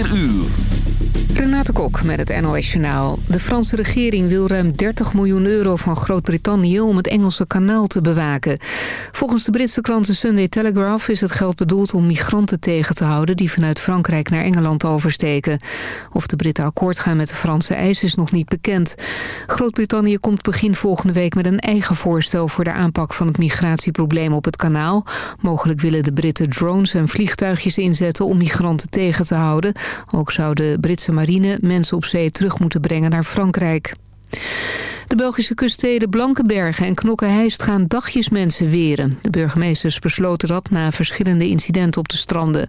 4 uur. Renate Kok met het NOS Journaal. De Franse regering wil ruim 30 miljoen euro van Groot-Brittannië... om het Engelse kanaal te bewaken. Volgens de Britse krant The Sunday Telegraph is het geld bedoeld... om migranten tegen te houden die vanuit Frankrijk naar Engeland oversteken. Of de Britten akkoord gaan met de Franse eis is nog niet bekend. Groot-Brittannië komt begin volgende week met een eigen voorstel... voor de aanpak van het migratieprobleem op het kanaal. Mogelijk willen de Britten drones en vliegtuigjes inzetten... om migranten tegen te houden. Ook zou de Britse marine mensen op zee terug moeten brengen naar Frankrijk. De Belgische kuststeden Blankenbergen en Knokke-Heist gaan dagjes mensen weren. De burgemeesters besloten dat na verschillende incidenten op de stranden.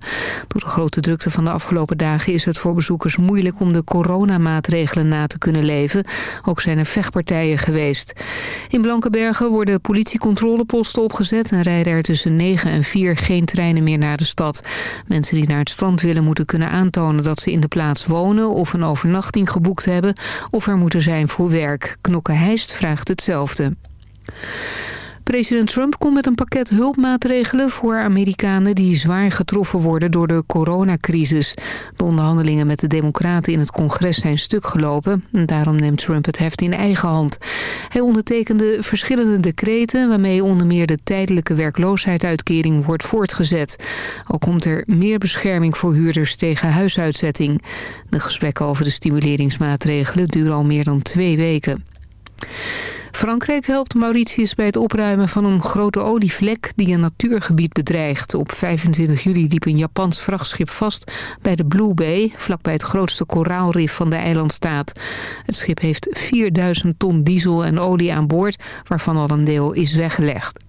Door de grote drukte van de afgelopen dagen is het voor bezoekers moeilijk om de coronamaatregelen na te kunnen leven. Ook zijn er vechtpartijen geweest. In Blankenbergen worden politiecontroleposten opgezet en rijden er tussen 9 en 4 geen treinen meer naar de stad. Mensen die naar het strand willen moeten kunnen aantonen dat ze in de plaats wonen of een overnachting geboekt hebben of er moeten zijn voor werk. Heist vraagt hetzelfde. President Trump komt met een pakket hulpmaatregelen voor Amerikanen die zwaar getroffen worden door de coronacrisis. De onderhandelingen met de democraten in het congres zijn stuk gelopen en daarom neemt Trump het heft in eigen hand. Hij ondertekende verschillende decreten waarmee onder meer de tijdelijke werkloosheidsuitkering wordt voortgezet. Ook komt er meer bescherming voor huurders tegen huisuitzetting. De gesprekken over de stimuleringsmaatregelen duren al meer dan twee weken. Frankrijk helpt Mauritius bij het opruimen van een grote olievlek die een natuurgebied bedreigt. Op 25 juli liep een Japans vrachtschip vast bij de Blue Bay, vlakbij het grootste koraalrif van de eilandstaat. Het schip heeft 4000 ton diesel en olie aan boord, waarvan al een deel is weggelegd.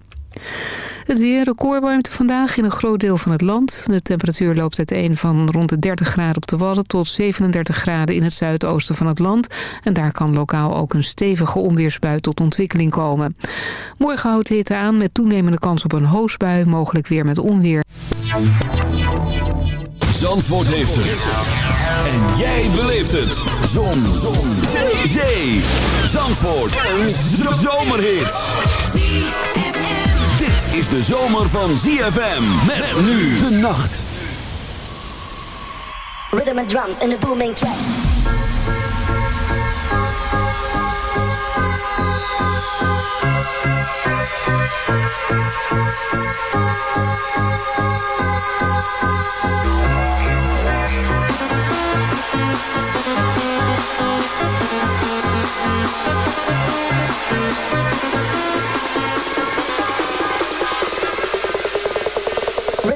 Het weer, recordwarmte vandaag in een groot deel van het land. De temperatuur loopt uiteen van rond de 30 graden op de Wadden... tot 37 graden in het zuidoosten van het land. En daar kan lokaal ook een stevige onweersbui tot ontwikkeling komen. Morgen houdt hitte aan met toenemende kans op een hoosbui... mogelijk weer met onweer. Zandvoort heeft het. En jij beleeft het. Zon. Zon. Zee. Zandvoort. Een zomerhit is de zomer van ZFM. Met nu de nacht. Rhythm and drums in a booming track.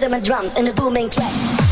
Rhythm and drums in a booming track.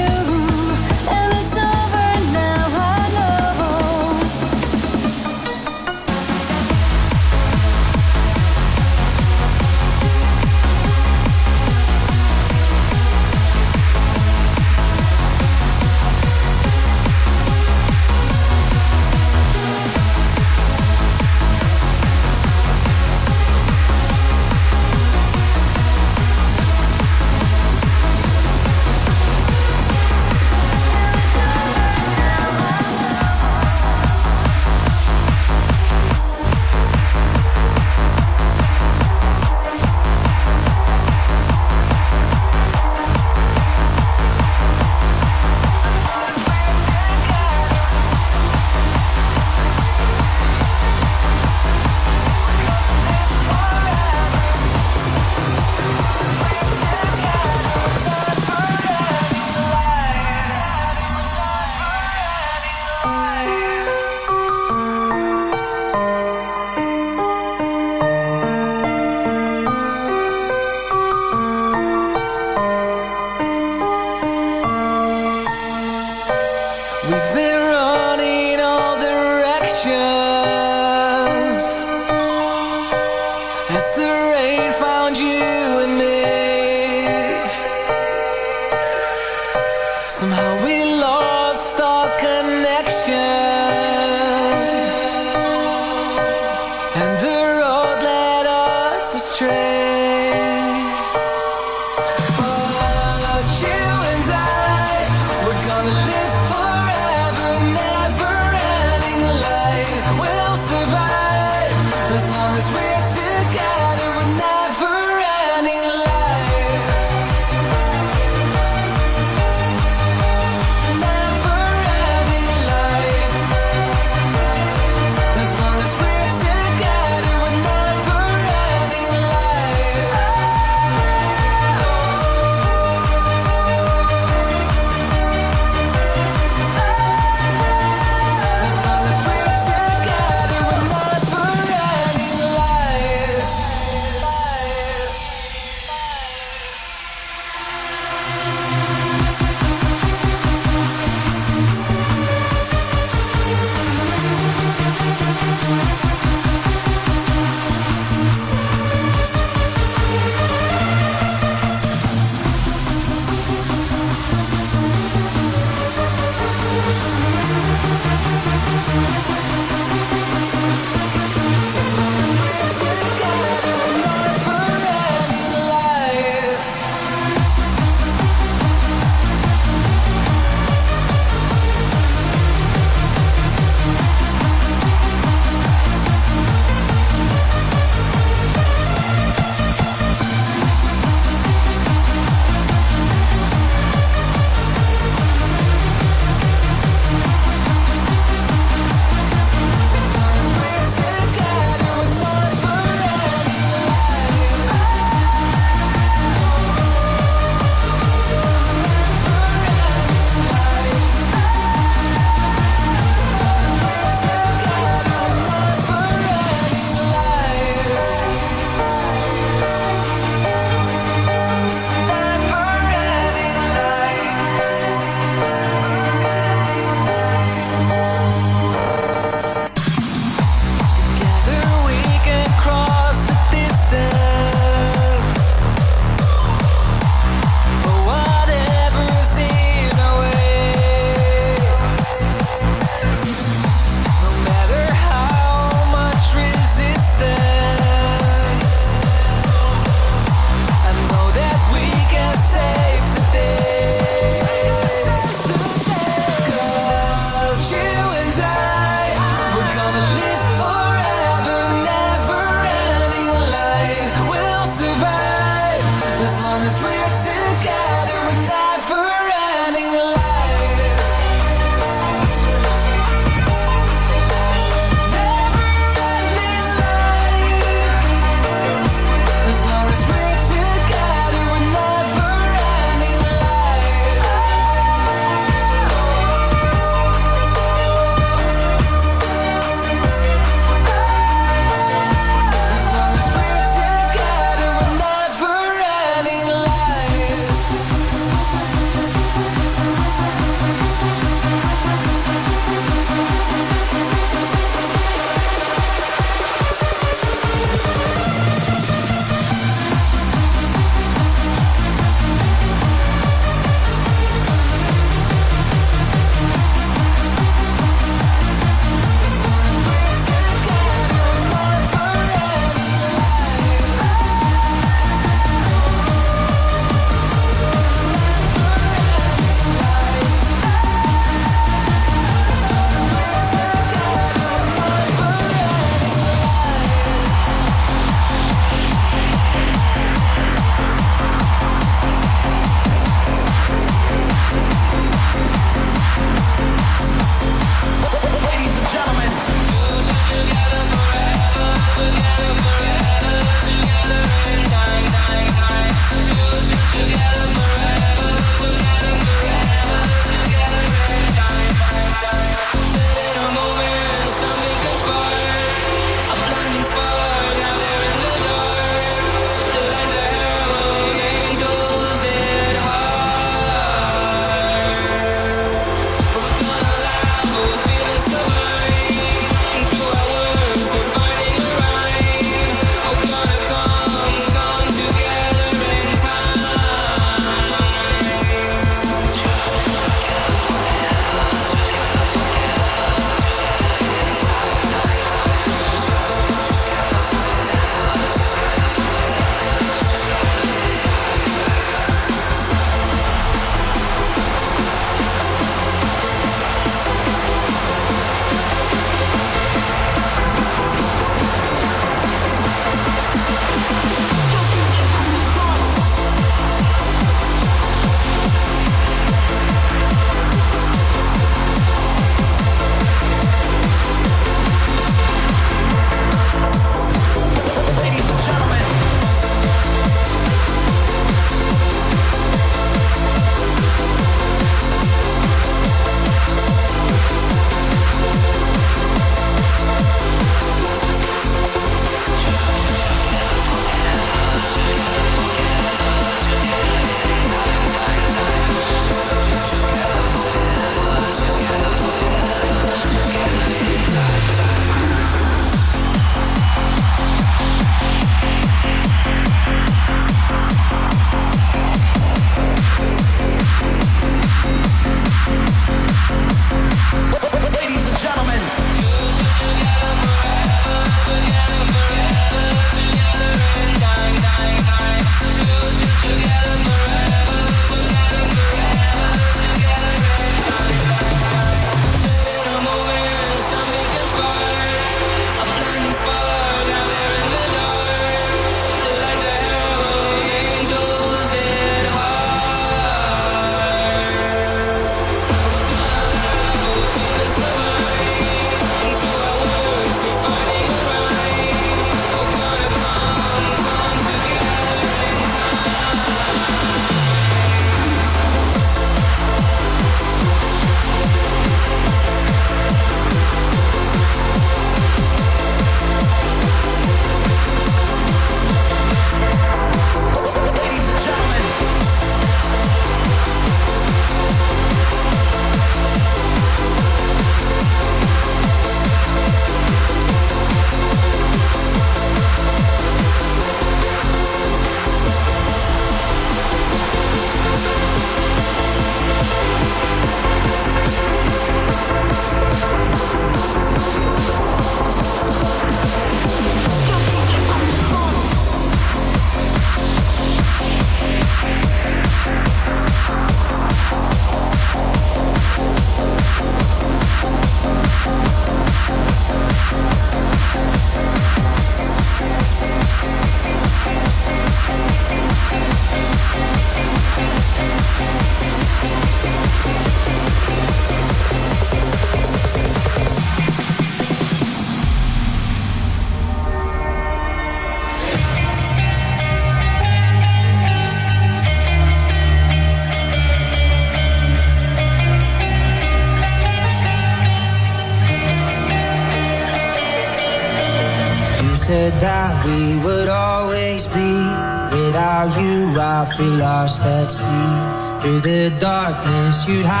You'd hide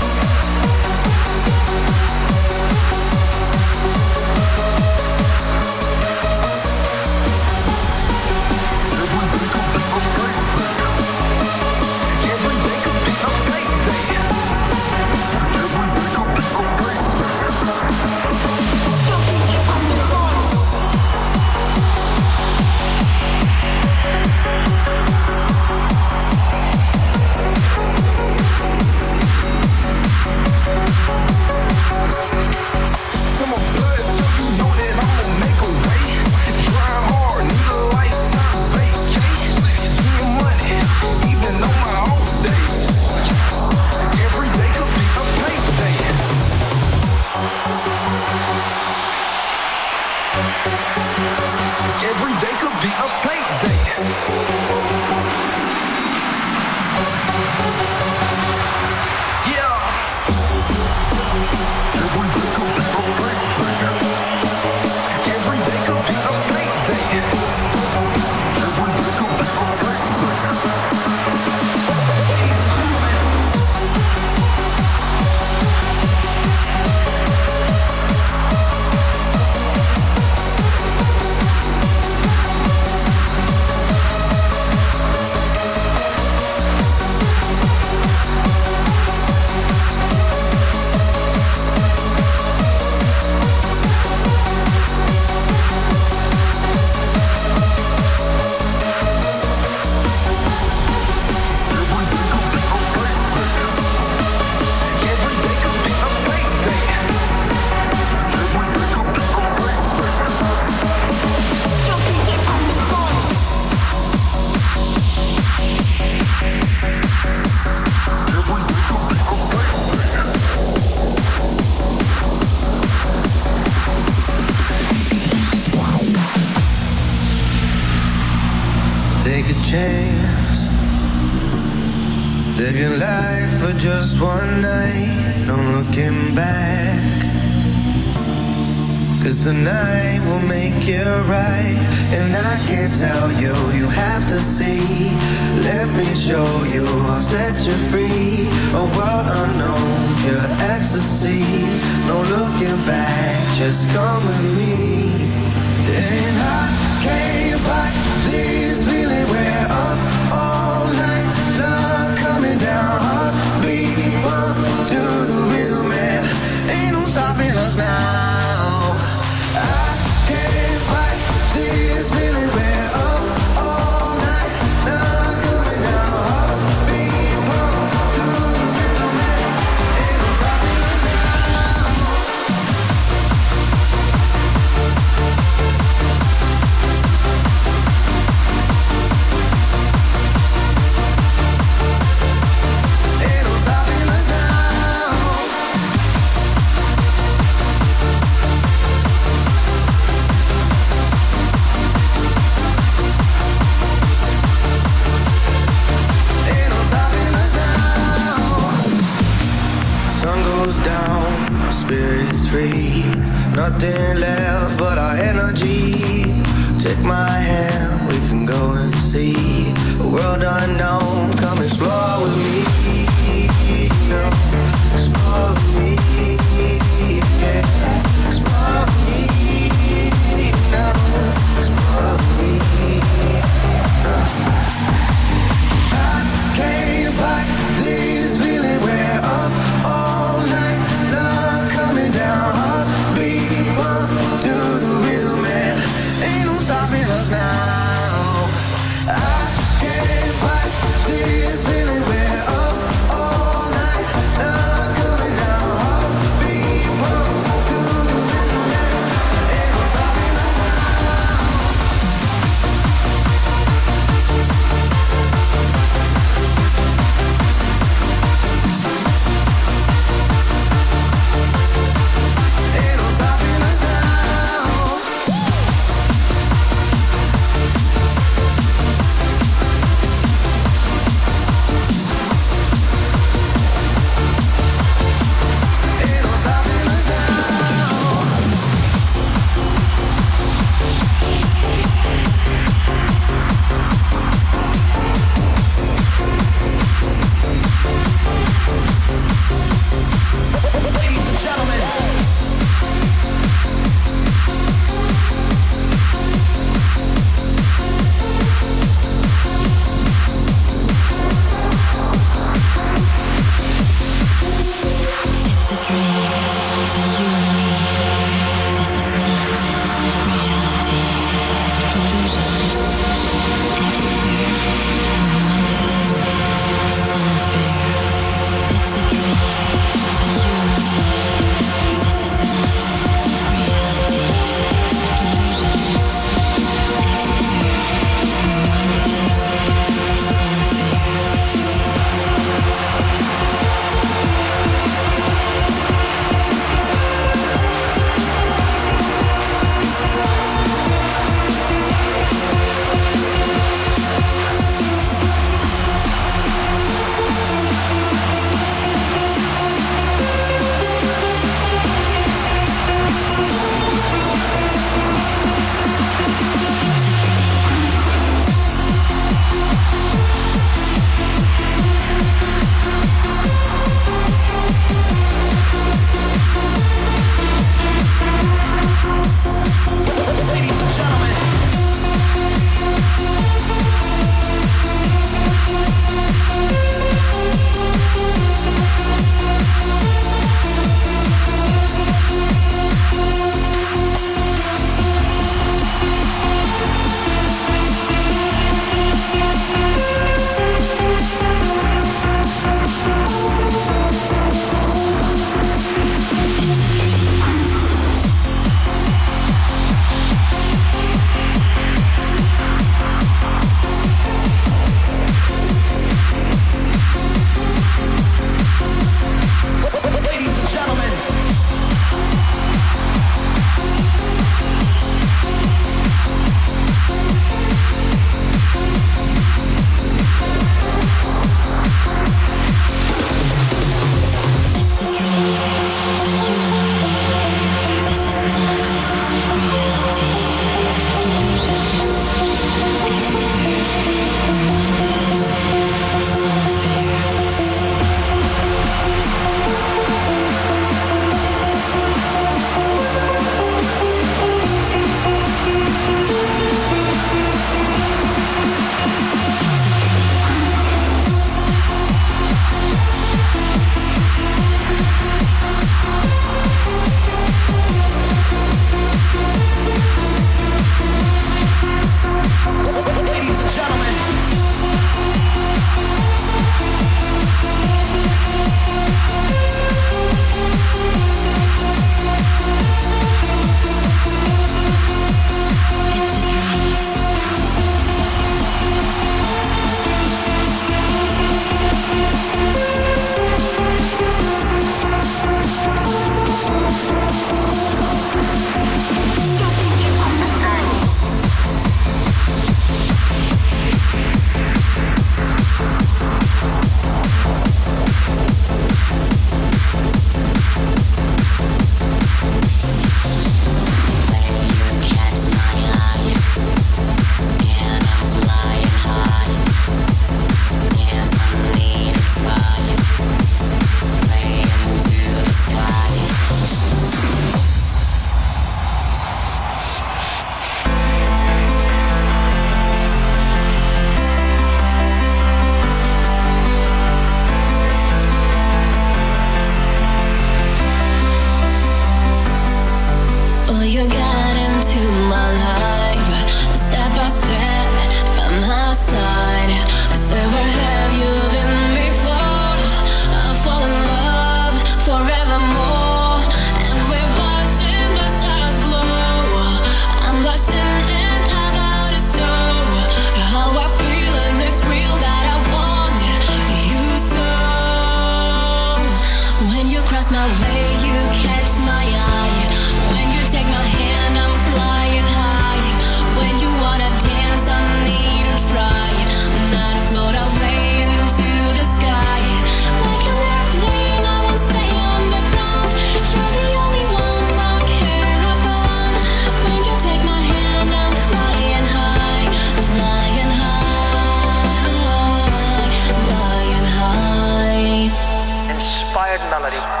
Reality.